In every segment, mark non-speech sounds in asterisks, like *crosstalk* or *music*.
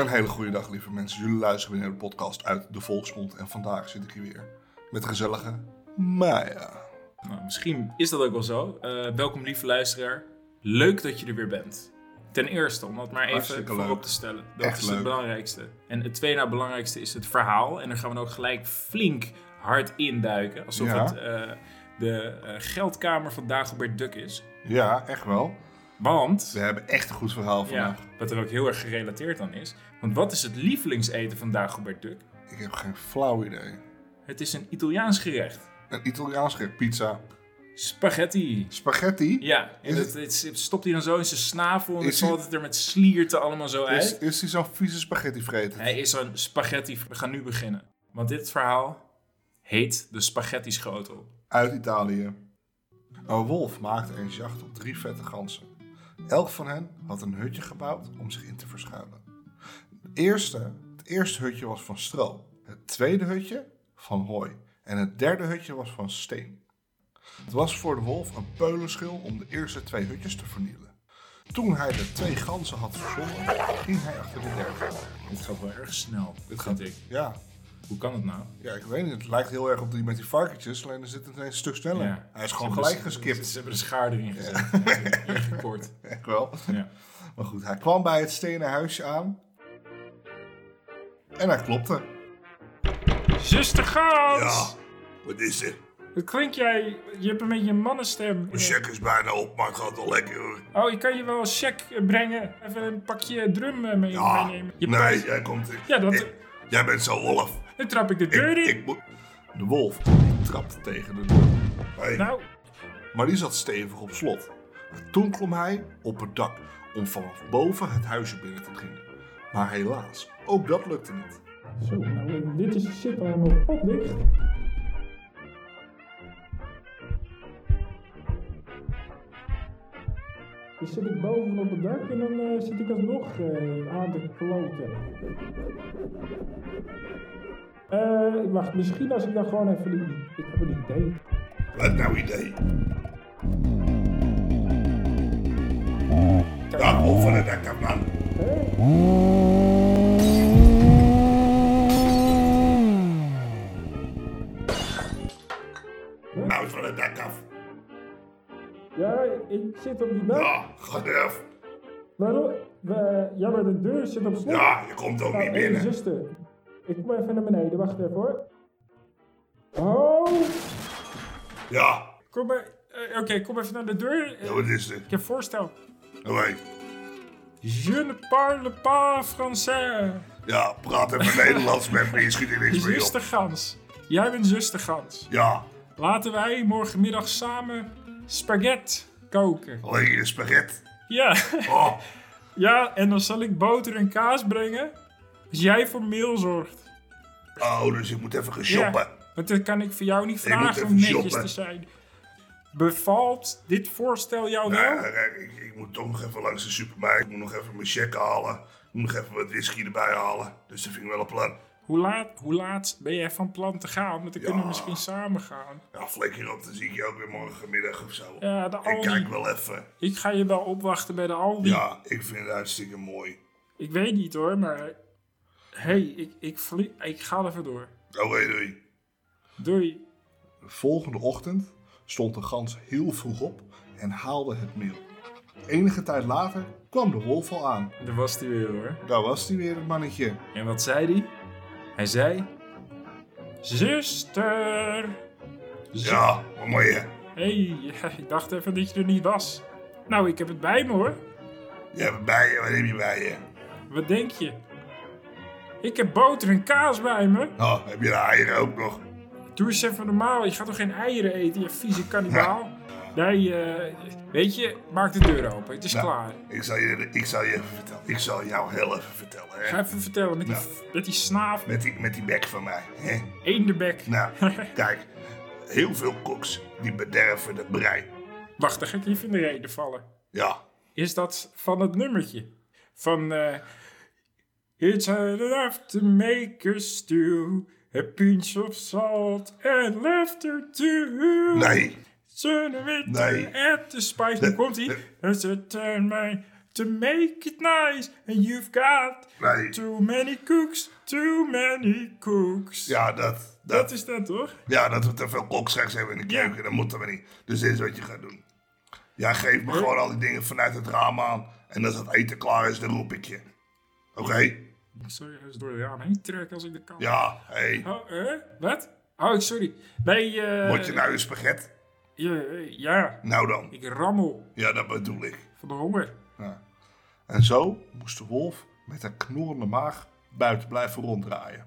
Een hele goede dag, lieve mensen. Jullie luisteren weer naar de podcast uit de Volksmond. En vandaag zit ik hier weer met gezellige Maya. Nou, misschien is dat ook wel zo. Eh, welkom, lieve luisteraar. Leuk dat je er weer bent. Ten eerste, om dat maar even voorop te stellen. Dat Echt is leuk. het belangrijkste. En het tweede na belangrijkste is het verhaal. En daar gaan we ook gelijk flink hard induiken. Alsof Ja. het eh, de eh, geldkamer van Dagobert Duck is. Ja, echt wel. Want, We hebben echt een goed verhaal ja, vandaag. wat er ook heel erg gerelateerd aan is. Want wat is het lievelingseten van Dagobert Duck? Ik heb geen flauw idee. Het is een Italiaans gerecht. Een Italiaans gerecht, pizza. Spaghetti. Spaghetti? Ja, en het, het stopt hij dan zo in zijn snavel en het valt hij- het er met slierten allemaal zo uit. Is, is die zo'n vieze spaghetti vreten? Hij is zo'n spaghetti. We gaan nu beginnen. Want dit verhaal heet de spaghetti schotel. Uit Italië. Een wolf maakte eens jacht op drie vette ganzen. Elk van hen had een hutje gebouwd om zich in te verschuilen. Het eerste, het eerste hutje was van stro. Het tweede hutje van hooi. En het derde hutje was van steen. Het was voor de wolf een peulenschil om de eerste twee hutjes te vernielen. Toen hij de twee ganzen had verslonden, ging hij achter de derde. Dit gaat wel erg snel. Dit gaat- gaat ik. Ja, Hoe kan het nou? ja, ik weet niet. Het lijkt heel erg op die met die varkentjes, alleen dan zit het een stuk sneller. Ja. Hij is gewoon gelijk geskipt. Ze hebben de schaar erin gezet. Ingekort. *laughs* Echt wel. Ja. Maar goed, hij kwam bij het stenen huisje aan. En hij klopte. Zuster Gans! wat is er? Hoe klink jij? Je hebt een beetje een mannenstem. check is bijna op, maar het gaat wel lekker hoor. Oh, ik kan je wel een check brengen. Even een pakje drum eh, mee meenemen. Je prijs- jij komt. Ja, dat- jij bent zo wolf. Dan trap ik de deur in. moet. De wolf trapte tegen de deur. Hey, Nou, Maar die zat stevig op slot. En toen klom hij op het dak om vanaf boven het huisje binnen te dringen. Maar helaas, ook dat lukte niet. Zo, nou, dit is, zit allemaal op dicht. Dan zit ik boven op het dak en dan eh, zit ik alsnog eh aan de kloten. Eh, wacht, misschien als ik dan gewoon even die... Ik heb een idee. Wat nou idee? Ja, over het dak af, man. Nou, van het dak af. Ja, ik zit op die dak. Ja, ga eraf. Waarom? ja, maar de deur zit op slot. Ja, je komt ook niet binnen. zuster. Ik kom even naar beneden, wacht even hoor. Oh! Ja, Kom maar. eh, Oké, kom even naar de deur. Eh, ja, wat is dit? ik heb een voorstel. Hoi. Je ne parle pas français. Ja, praat even *laughs* Nederlands met me, je schiet er niks mee op. Zuster Gans. Jij bent zuster Gans. Ja, Laten wij morgenmiddag samen spaghetti koken. alleen je spaghetti. Ja. Oh, *laughs* ja, en dan zal ik boter en kaas brengen. Als jij voor meel zorgt. oh, dus ik moet even gaan shoppen. Ja, want dan kan ik voor jou niet vragen om netjes shoppen. te zijn. Bevalt dit voorstel jou wel? Ja, kijk, ik, ik moet toch nog even langs de supermarkt. Ik moet nog even mijn cheque halen. Ik moet nog even wat whisky erbij halen. Dus dat vind ik wel een plan. Hoe, laat, hoe laat ben jij van plan te gaan? Want dan kunnen we misschien samen gaan. Ja, flikker op, dan zie ik je ook weer morgenmiddag of zo. Ja, de ik Aldi. kijk wel even. Ik ga je wel opwachten bij de Aldi. Ja, ik vind het hartstikke mooi. Ik weet niet hoor, maar... Hé, hey, ik, ik, vlie- ik ga even door. Oké, doei. Doei. De volgende ochtend stond de gans heel vroeg op en haalde het meel. Enige tijd later kwam de wolf al aan. Daar was hij weer hoor. Daar was hij weer, het mannetje. En wat zei hij? Hij zei... Zuster! Zu- Ja, wat moet je? Hé, hey, *laughs* ik dacht even dat je er niet was. Nou, ik heb het bij me hoor. Je hebt bij je, wat heb je bij je? Wat denk je? Ik heb boter en kaas bij me. Oh, heb je de eieren ook nog? Doe eens even normaal. Je gaat toch geen eieren eten, je vieze kannibaal? Nee, eh, weet je, maak de deur open. Het is Nou, klaar. Ik zal, je, ik zal je even vertellen. Ik zal jou heel even vertellen. Hè? Ga even vertellen met die, Nou. met die snaaf, Met, die, met die bek van mij. Hè? eendebek. Nou, *laughs* kijk. Heel veel koks die bederven de brei. Wacht, dan ga ik even in de reden vallen. Ja. Is dat van het nummertje? Van, eh... It's hard enough to make a stew. A pinch of salt and laughter too. Nee. Turn it Nee. at the spice. Nu komt hij. As I turn my to make it nice. And you've got Nee. too many cooks, too many cooks. Ja, dat, Dat dat, is dat, toch? ja, dat we te veel kokstraks hebben in de Ja. keuken. Dat moeten we niet. Dus dit is wat je gaat doen. Ja, geef me gewoon al die dingen vanuit het raam aan. En als het eten klaar is, dan roep ik je. Oké? Eens door de raam heen trekken als ik de kan. Ja, hé. Hey. Oh, eh? Wat? Oh, sorry. Nee, eh... Word je nou een spaghet? Ja, eh, ja, Nou dan. ik rammel Ja, dat bedoel ik. van de honger. Ja. En zo moest de wolf met een knorrende maag buiten blijven ronddraaien.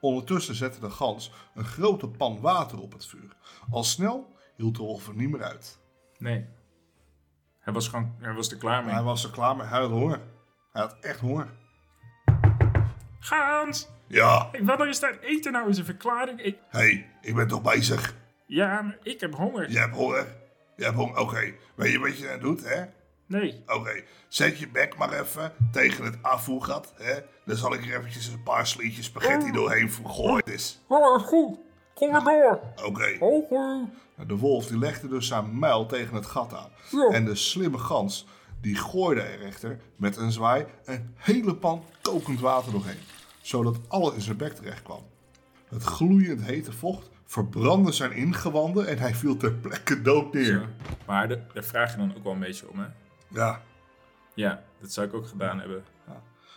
Ondertussen zette de gans een grote pan water op het vuur. Al snel hield de wolf er niet meer uit. Nee. Hij was gewoon, hij was er klaar mee. Hij was er klaar mee. Hij had honger. Hij had echt honger. Gaans! Ja, Wanneer is daar eten nou eens een verklaring? Ik, hé, hey, ik ben toch bezig. ja, maar ik heb honger. Je hebt honger. Je hebt honger. Oké, weet je wat je nou doet, hè? Nee. Oké, zet je bek maar even tegen het afvoergat, hè? Dan zal ik er eventjes een paar slietjes spaghetti doorheen gooien. Dus, Oh, goed. Kom maar door. Oké. Oké. Nou, De wolf die legde dus zijn muil tegen het gat aan. Ja. En de slimme gans die gooide er echter met een zwaai een hele pan kokend water doorheen. Zodat alles in zijn bek terecht kwam. Het gloeiend hete vocht verbrandde zijn ingewanden en hij viel ter plekke dood neer. Maar de- daar vraag je dan ook wel een beetje om, hè? Ja, Ja, dat zou ik ook gedaan hebben.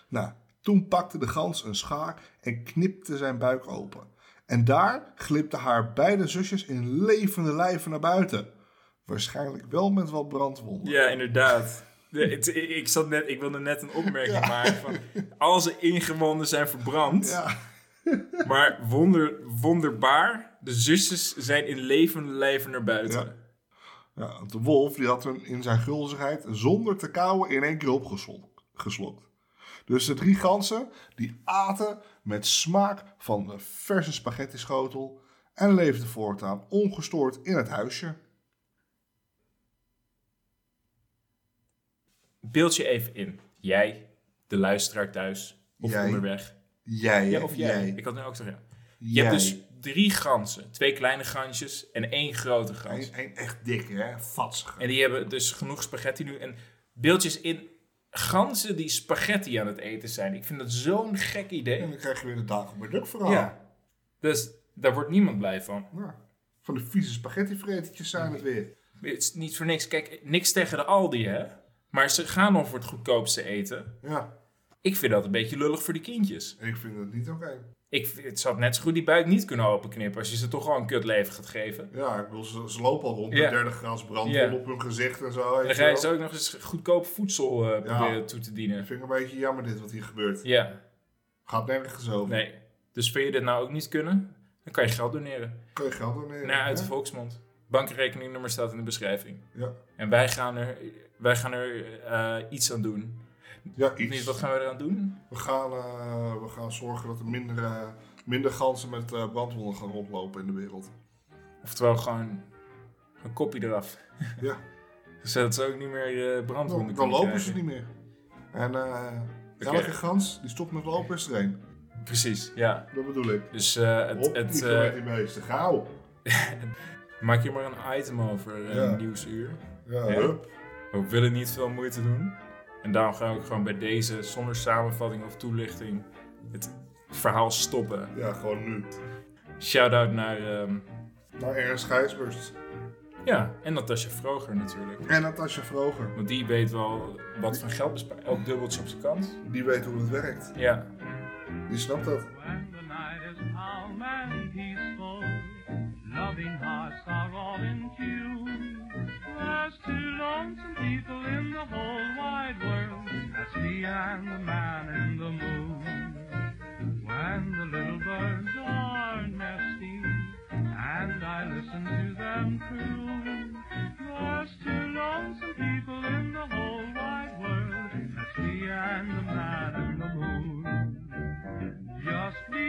nou, toen pakte de gans een schaar en knipte zijn buik open. En daar glipten haar beide zusjes in levende lijven naar buiten. Waarschijnlijk wel met wat brandwonden. Ja, inderdaad. De- het- ik, zat net, ik wilde net een opmerking maken van... Al zijn ingewanden zijn verbrand. Ja. Maar wonder, wonderbaar, de zusjes zijn in levende lijven naar buiten. Ja. De wolf die had hem in zijn gulzigheid zonder te kauwen in één keer opgeslokt. Dus de drie ganzen die aten met smaak van de verse spaghetti schotel en leefden voortaan ongestoord in het huisje. Beeld je even in. Jij, de luisteraar thuis, of Jij. onderweg. Jij, Ja, of jij. Ik had nu ook toch ja. Je hebt dus drie ganzen. Twee kleine gansjes en één grote gans. Eén echt dikke, hè? Vatsige. En die hebben dus genoeg spaghetti nu. En beeldjes in ganzen die spaghetti aan het eten zijn. Ik vind dat zo'n gek En idee. dan krijg je weer de Duck verhaal. Ja. Dus daar wordt niemand blij van. Ja. Van de vieze spaghetti zijn het weer. Het is niet voor niks. Kijk, niks tegen de Aldi, hè. Maar ze gaan dan voor het goedkoopste eten. Ja, Ik vind dat een beetje lullig voor die kindjes. ik vind het niet oké. Ik, het zou net zo goed die buik niet kunnen openknippen als je ze toch gewoon een kutleven gaat geven. Ja, ik bedoel, ze, ze lopen al rond Ja. met 30 graden Ja. op hun gezicht en zo. En dan ga je ze ook nog eens goedkoop voedsel Ja. proberen toe te Ik dienen. vind het een beetje jammer dit wat hier gebeurt. Ja, Gaat nergens over. nee. Dus vind je dit nou ook niet kunnen? Dan kan je geld doneren. Kun je geld doneren? Naar uit de volksmond. Bankrekeningnummer staat in de beschrijving. Ja, En wij gaan er, wij gaan er eh, iets aan doen. ja Niet, iets. wat gaan we eraan doen? We, gaan, eh, we gaan zorgen dat er minder, eh, minder ganzen met brandwonden gaan rondlopen in de wereld. Oftewel gewoon een kopje eraf. Ja, *laughs* Zodat ze ook niet meer brandwonden dan, dan lopen ze niet meer. En elke gans die stopt met lopen is er één. Precies, ja. Dat bedoel ik. Dus het, Op het, die meeste. Gauw. *laughs* maak je maar een item over eh Ja. nieuwsuur. Ja, hup. We willen niet veel moeite doen. En daarom we ook gewoon bij deze, zonder samenvatting of toelichting, het verhaal stoppen. Ja, gewoon nu. Shout-out naar, ehm, Naar Ernst Gijsbers. ja, en Natasja Vroger natuurlijk. En Natasja Vroger. Want die weet wel wat van geld besparen. Ook dubbeltje op zijn kant. Die weet hoe het werkt. Ja, Die snapt dat.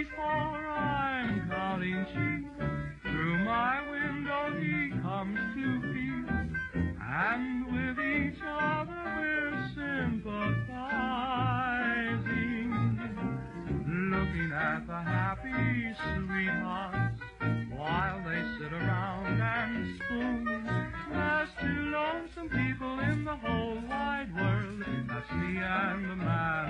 Before I'm counting sheep, through my window he comes to peep, and with each other we're sympathizing, looking at the happy sweethearts while they sit around and spoon. There's two lonesome people in the whole wide world. me and the man